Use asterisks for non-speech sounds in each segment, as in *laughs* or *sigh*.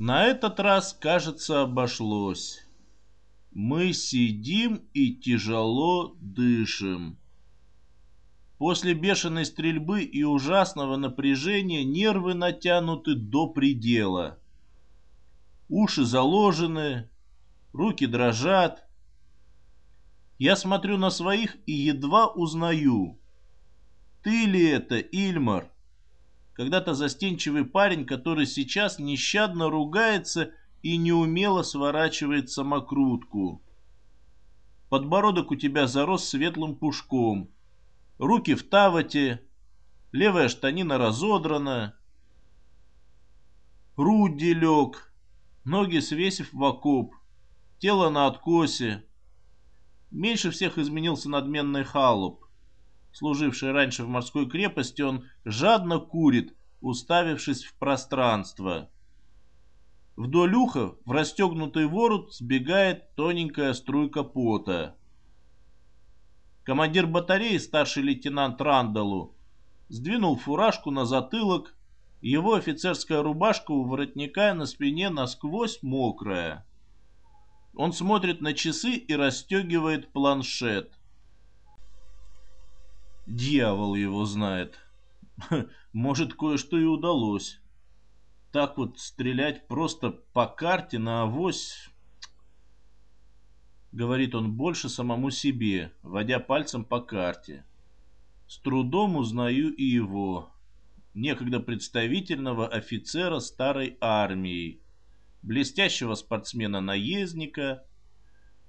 На этот раз, кажется, обошлось. Мы сидим и тяжело дышим. После бешеной стрельбы и ужасного напряжения нервы натянуты до предела. Уши заложены, руки дрожат. Я смотрю на своих и едва узнаю. Ты ли это, Ильмар? Когда-то застенчивый парень, который сейчас нещадно ругается и неумело сворачивает самокрутку. Подбородок у тебя зарос светлым пушком. Руки в тавате, левая штанина разодрана. Руди лег, ноги свесив в окоп, тело на откосе. Меньше всех изменился надменный халуп. Служивший раньше в морской крепости, он жадно курит, уставившись в пространство. Вдоль уха в расстегнутый ворот сбегает тоненькая струйка пота. Командир батареи, старший лейтенант Рандалу, сдвинул фуражку на затылок, его офицерская рубашка у воротника на спине насквозь мокрая. Он смотрит на часы и расстегивает планшет. Дьявол его знает. *laughs* Может, кое-что и удалось. Так вот стрелять просто по карте на авось... Говорит он больше самому себе, водя пальцем по карте. С трудом узнаю и его, некогда представительного офицера старой армии, блестящего спортсмена-наездника,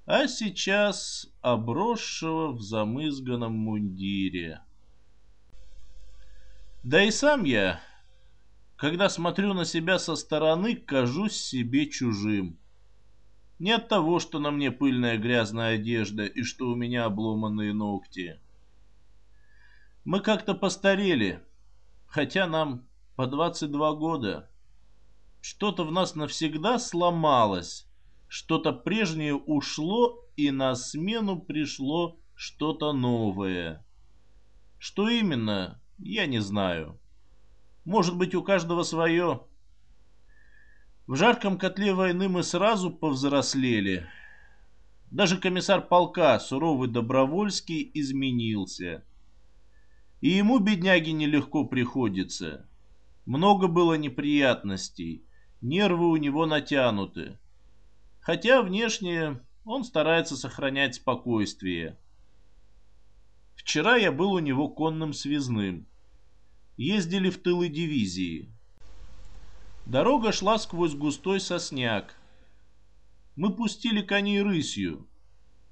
а сейчас обросшего в замызганном мундире. Да и сам я, когда смотрю на себя со стороны, кажусь себе чужим. Не от того, что на мне пыльная грязная одежда и что у меня обломанные ногти. Мы как-то постарели, хотя нам по 22 года. Что-то в нас навсегда сломалось, что-то прежнее ушло, и на смену пришло что-то новое. Что именно, я не знаю. Может быть, у каждого свое. В жарком котле войны мы сразу повзрослели. Даже комиссар полка, суровый Добровольский, изменился. И ему, бедняге, нелегко приходится. Много было неприятностей, нервы у него натянуты. Хотя внешне он старается сохранять спокойствие. Вчера я был у него конным связным ездили в тылы дивизии. Дорога шла сквозь густой сосняк. Мы пустили коней рысью.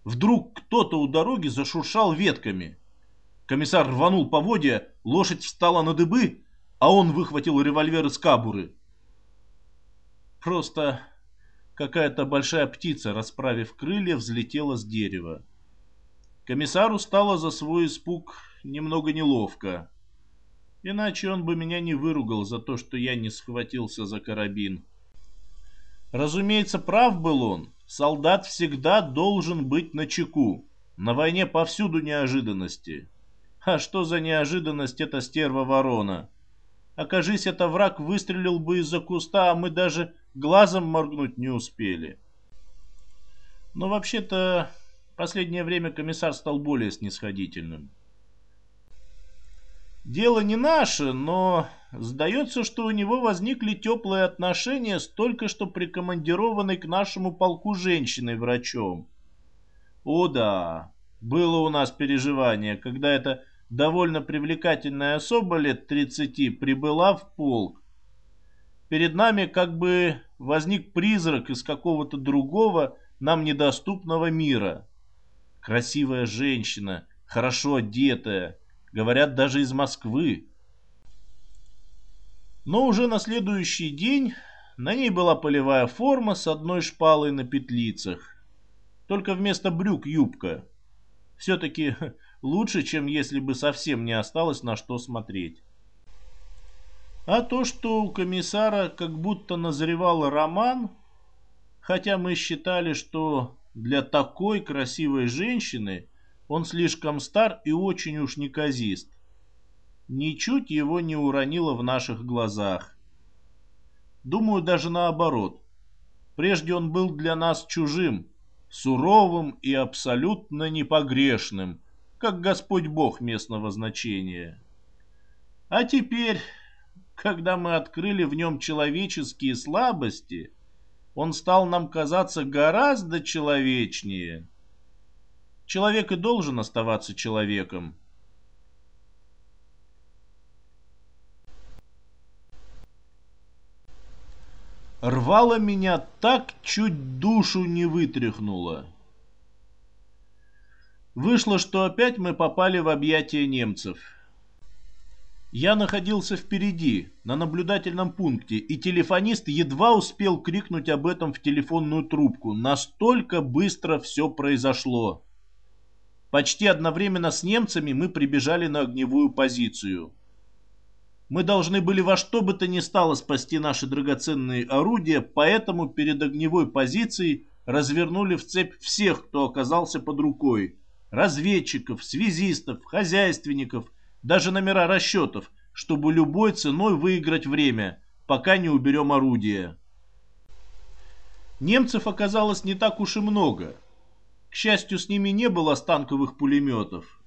Вдруг кто-то у дороги зашуршал ветками. Комиссар рванул поводья, лошадь встала на дыбы, а он выхватил револьвер из кабуры. Просто какая-то большая птица, расправив крылья, взлетела с дерева. Комиссару стало за свой испуг немного неловко. Иначе он бы меня не выругал за то, что я не схватился за карабин. Разумеется, прав был он. Солдат всегда должен быть на чеку. На войне повсюду неожиданности. А что за неожиданность эта стерва ворона? Окажись, это враг выстрелил бы из-за куста, а мы даже глазом моргнуть не успели. Но вообще-то последнее время комиссар стал более снисходительным. Дело не наше, но сдается, что у него возникли теплые отношения с только что прикомандированной к нашему полку женщиной-врачом. О да, было у нас переживание, когда эта довольно привлекательная особа лет 30 прибыла в полк. Перед нами как бы возник призрак из какого-то другого, нам недоступного мира. Красивая женщина, хорошо одетая, говорят, даже из Москвы. Но уже на следующий день на ней была полевая форма с одной шпалой на петлицах. Только вместо брюк юбка. Все-таки *laughs* лучше, чем если бы совсем не осталось на что смотреть. А то, что у комиссара как будто назревал роман, хотя мы считали, что для такой красивой женщины он слишком стар и очень уж неказист. Ничуть его не уронило в наших глазах. Думаю, даже наоборот. Прежде он был для нас чужим, суровым и абсолютно непогрешным, как Господь Бог местного значения. А теперь, когда мы открыли в нем человеческие слабости, он стал нам казаться гораздо человечнее. Человек и должен оставаться человеком. Рвало меня так, чуть душу не вытряхнуло. Вышло, что опять мы попали в объятия немцев. Я находился впереди, на наблюдательном пункте, и телефонист едва успел крикнуть об этом в телефонную трубку. Настолько быстро все произошло. Почти одновременно с немцами мы прибежали на огневую позицию. Мы должны были во что бы то ни стало спасти наши драгоценные орудия, поэтому перед огневой позицией развернули в цепь всех, кто оказался под рукой разведчиков, связистов, хозяйственников, даже номера расчетов, чтобы любой ценой выиграть время, пока не уберем орудия. Немцев оказалось не так уж и много. К счастью, с ними не было станковых пулеметов.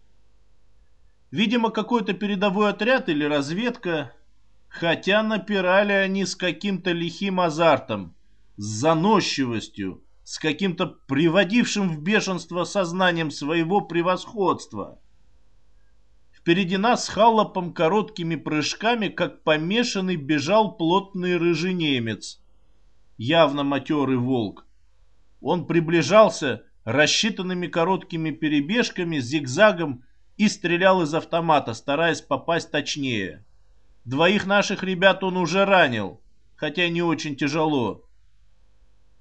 Видимо, какой-то передовой отряд или разведка, хотя напирали они с каким-то лихим азартом, с заносчивостью, с каким-то приводившим в бешенство сознанием своего превосходства. Впереди нас с Халлопом короткими прыжками, как помешанный, бежал плотный рыжий немец, явно матерый волк. Он приближался рассчитанными короткими перебежками, зигзагом и стрелял из автомата, стараясь попасть точнее. Двоих наших ребят он уже ранил, хотя не очень тяжело.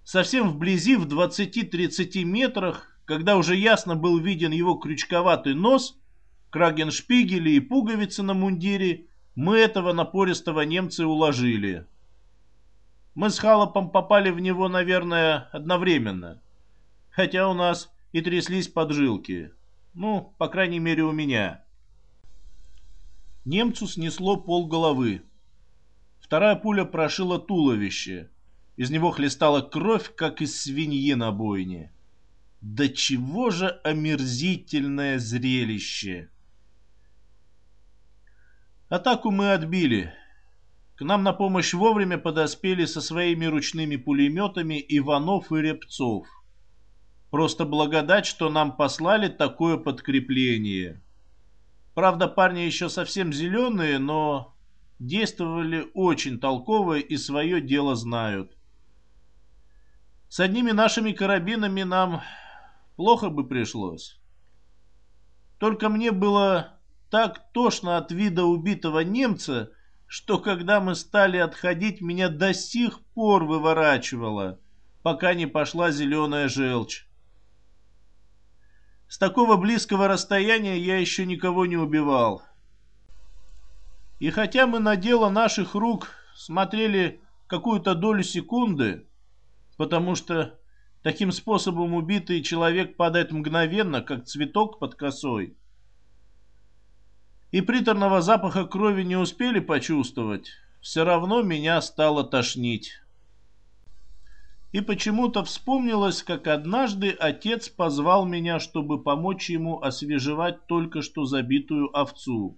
Совсем вблизи, в 20-30 метрах, когда уже ясно был виден его крючковатый нос, крагеншпигели и пуговицы на мундире, мы этого напористого немца уложили. Мы с Халопом попали в него, наверное, одновременно. Хотя у нас и тряслись поджилки. Ну, по крайней мере, у меня. Немцу снесло пол головы. Вторая пуля прошила туловище. Из него хлестала кровь, как из свиньи на бойне. Да чего же омерзительное зрелище! Атаку мы отбили. К нам на помощь вовремя подоспели со своими ручными пулеметами Иванов и Репцов. Просто благодать, что нам послали такое подкрепление. Правда, парни еще совсем зеленые, но действовали очень толково и свое дело знают. С одними нашими карабинами нам плохо бы пришлось. Только мне было так тошно от вида убитого немца, что когда мы стали отходить, меня до сих пор выворачивало, пока не пошла зеленая желчь. С такого близкого расстояния я еще никого не убивал. И хотя мы на дело наших рук смотрели какую-то долю секунды, потому что таким способом убитый человек падает мгновенно, как цветок под косой. И приторного запаха крови не успели почувствовать, все равно меня стало тошнить. И почему-то вспомнилось, как однажды отец позвал меня, чтобы помочь ему освежевать только что забитую овцу.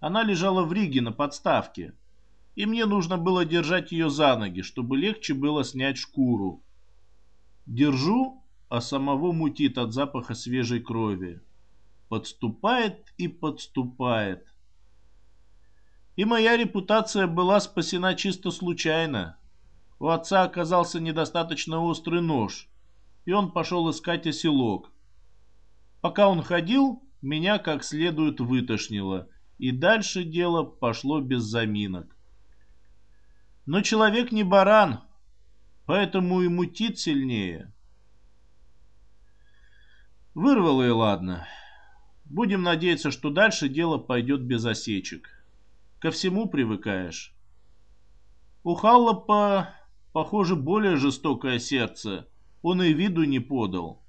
Она лежала в Риге на подставке и мне нужно было держать ее за ноги, чтобы легче было снять шкуру. Держу, а самого мутит от запаха свежей крови. Подступает и подступает. И моя репутация была спасена чисто случайно. У отца оказался недостаточно острый нож, и он пошел искать оселок. Пока он ходил, меня как следует вытошнило, и дальше дело пошло без заминок. Но человек не баран, поэтому и мутит сильнее. Вырвало и ладно. Будем надеяться, что дальше дело пойдет без осечек. Ко всему привыкаешь. У Халлопа, похоже, более жестокое сердце. Он и виду не подал.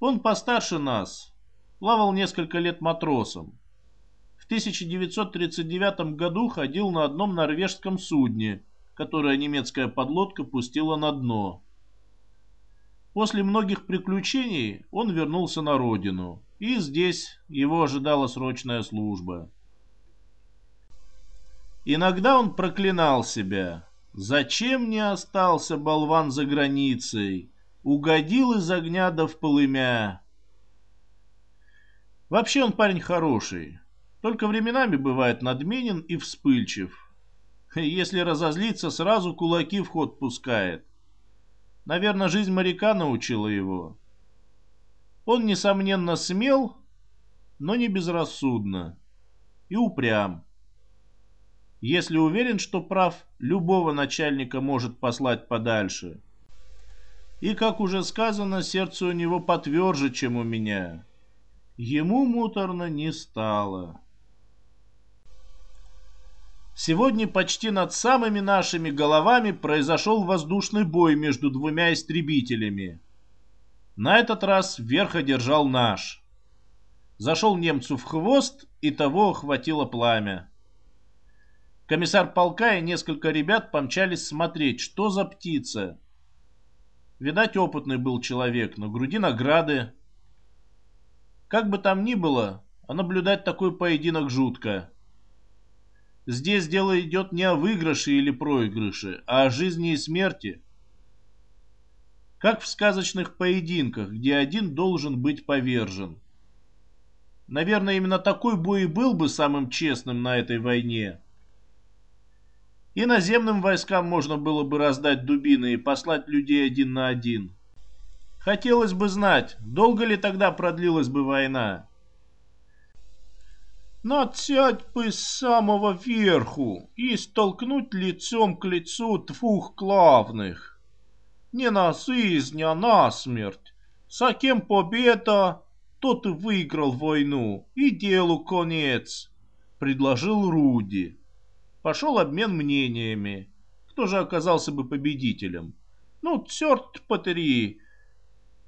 Он постарше нас. Плавал несколько лет матросом. 1939 году ходил на одном норвежском судне которое немецкая подлодка пустила на дно. После многих приключений он вернулся на родину, и здесь его ожидала срочная служба. Иногда он проклинал себя. Зачем не остался болван за границей? Угодил из огня до в полымя. Вообще он парень хороший, только временами бывает надменен и вспыльчив. Если разозлиться, сразу кулаки в ход пускает. Наверное, жизнь моряка научила его. Он, несомненно, смел, но не безрассудно. И упрям. Если уверен, что прав, любого начальника может послать подальше. И, как уже сказано, сердце у него потверже, чем у меня. Ему муторно не стало. Сегодня почти над самыми нашими головами произошел воздушный бой между двумя истребителями. На этот раз верх одержал наш. Зашел немцу в хвост, и того охватило пламя. Комиссар полка и несколько ребят помчались смотреть, что за птица. Видать, опытный был человек, на груди награды. Как бы там ни было, а наблюдать такой поединок жутко. Здесь дело идет не о выигрыше или проигрыше, а о жизни и смерти. Как в сказочных поединках, где один должен быть повержен. Наверное, именно такой бой и был бы самым честным на этой войне. И наземным войскам можно было бы раздать дубины и послать людей один на один. Хотелось бы знать, долго ли тогда продлилась бы война. Надсядь бы с самого верху и столкнуть лицом к лицу двух главных. Не на жизнь, а на смерть. С кем победа, тот и выиграл войну, и делу конец, предложил Руди. Пошел обмен мнениями. Кто же оказался бы победителем? Ну, черт потери.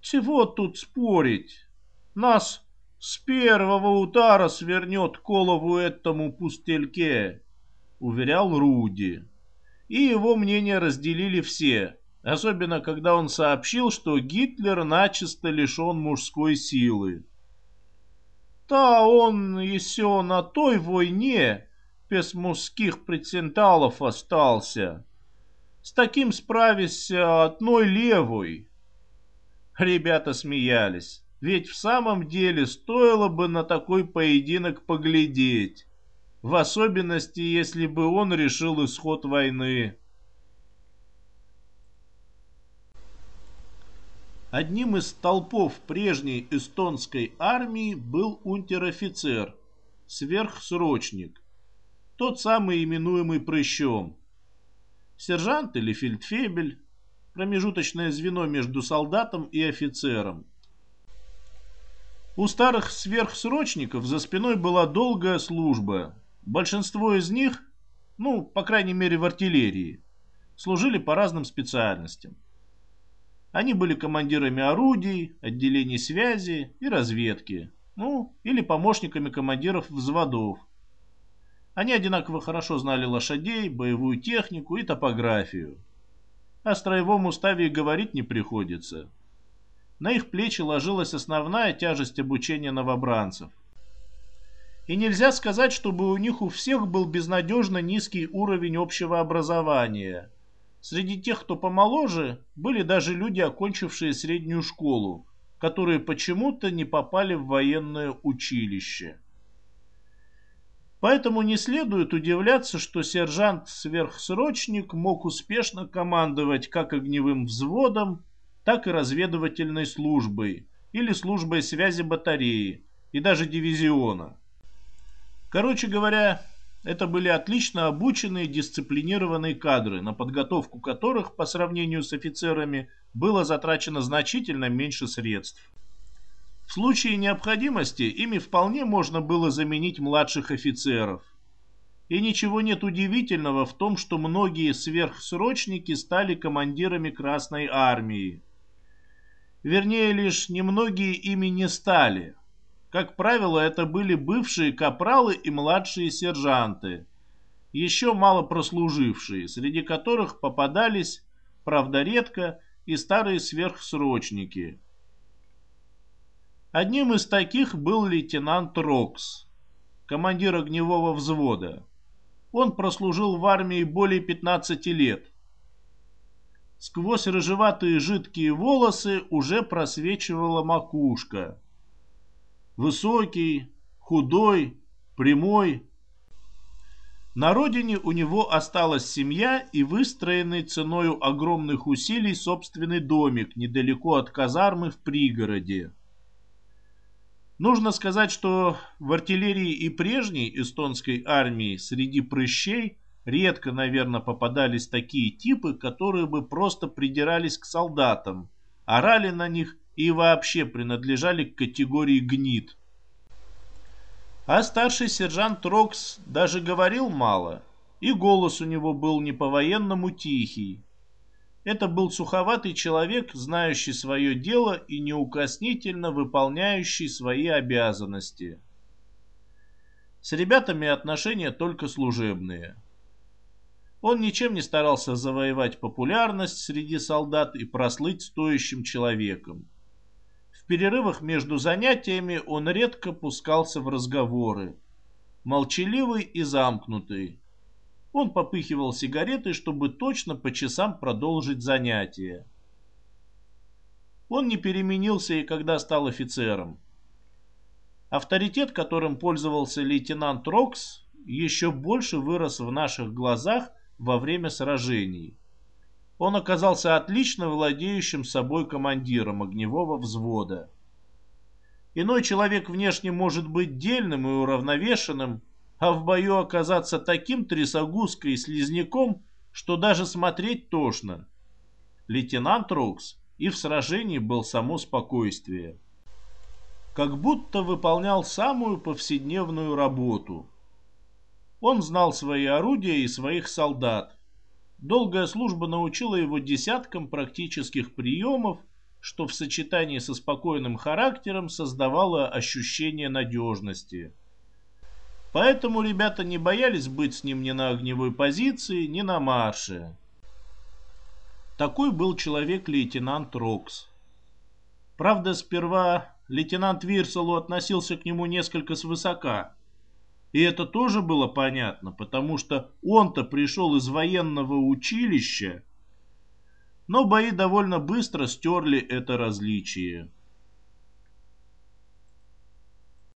Чего тут спорить? Нас с первого удара свернет голову этому пустельке, уверял Руди. И его мнение разделили все, особенно когда он сообщил, что Гитлер начисто лишен мужской силы. Да он еще на той войне без мужских претендалов остался. С таким справишься одной левой. Ребята смеялись. Ведь в самом деле стоило бы на такой поединок поглядеть. В особенности, если бы он решил исход войны. Одним из столпов прежней эстонской армии был унтер-офицер, сверхсрочник, тот самый именуемый прыщом. Сержант или фельдфебель, промежуточное звено между солдатом и офицером. У старых сверхсрочников за спиной была долгая служба. Большинство из них, ну, по крайней мере в артиллерии, служили по разным специальностям. Они были командирами орудий, отделений связи и разведки, ну, или помощниками командиров взводов. Они одинаково хорошо знали лошадей, боевую технику и топографию. О строевом уставе и говорить не приходится. На их плечи ложилась основная тяжесть обучения новобранцев. И нельзя сказать, чтобы у них у всех был безнадежно низкий уровень общего образования. Среди тех, кто помоложе, были даже люди, окончившие среднюю школу, которые почему-то не попали в военное училище. Поэтому не следует удивляться, что сержант-сверхсрочник мог успешно командовать как огневым взводом, так и разведывательной службой или службой связи батареи и даже дивизиона. Короче говоря, это были отлично обученные, дисциплинированные кадры, на подготовку которых по сравнению с офицерами было затрачено значительно меньше средств. В случае необходимости ими вполне можно было заменить младших офицеров. И ничего нет удивительного в том, что многие сверхсрочники стали командирами Красной Армии. Вернее, лишь немногие ими не стали. Как правило, это были бывшие капралы и младшие сержанты. еще мало прослужившие, среди которых попадались, правда редко, и старые сверхсрочники. Одним из таких был лейтенант Рокс, командир огневого взвода. Он прослужил в армии более 15 лет. Сквозь рыжеватые жидкие волосы уже просвечивала макушка. Высокий, худой, прямой. На родине у него осталась семья и выстроенный ценою огромных усилий собственный домик недалеко от казармы в пригороде. Нужно сказать, что в артиллерии и прежней эстонской армии среди прыщей редко, наверное, попадались такие типы, которые бы просто придирались к солдатам, орали на них и вообще принадлежали к категории гнид. А старший сержант Рокс даже говорил мало, и голос у него был не по-военному тихий, это был суховатый человек, знающий свое дело и неукоснительно выполняющий свои обязанности. С ребятами отношения только служебные. Он ничем не старался завоевать популярность среди солдат и прослыть стоящим человеком. Перерывах между занятиями он редко пускался в разговоры. Молчаливый и замкнутый, он попыхивал сигаретой, чтобы точно по часам продолжить занятие. Он не переменился и когда стал офицером. Авторитет, которым пользовался лейтенант Рокс, еще больше вырос в наших глазах во время сражений. Он оказался отлично владеющим собой командиром огневого взвода. Иной человек внешне может быть дельным и уравновешенным, а в бою оказаться таким трясогузкой и слизняком, что даже смотреть тошно. Лейтенант Рокс и в сражении был само спокойствие. Как будто выполнял самую повседневную работу. Он знал свои орудия и своих солдат. Долгая служба научила его десяткам практических приемов, что в сочетании со спокойным характером создавало ощущение надежности. Поэтому ребята не боялись быть с ним ни на огневой позиции, ни на марше. Такой был человек лейтенант Рокс. Правда, сперва лейтенант Вирсалу относился к нему несколько свысока. И это тоже было понятно, потому что он-то пришел из военного училища, но бои довольно быстро стерли это различие.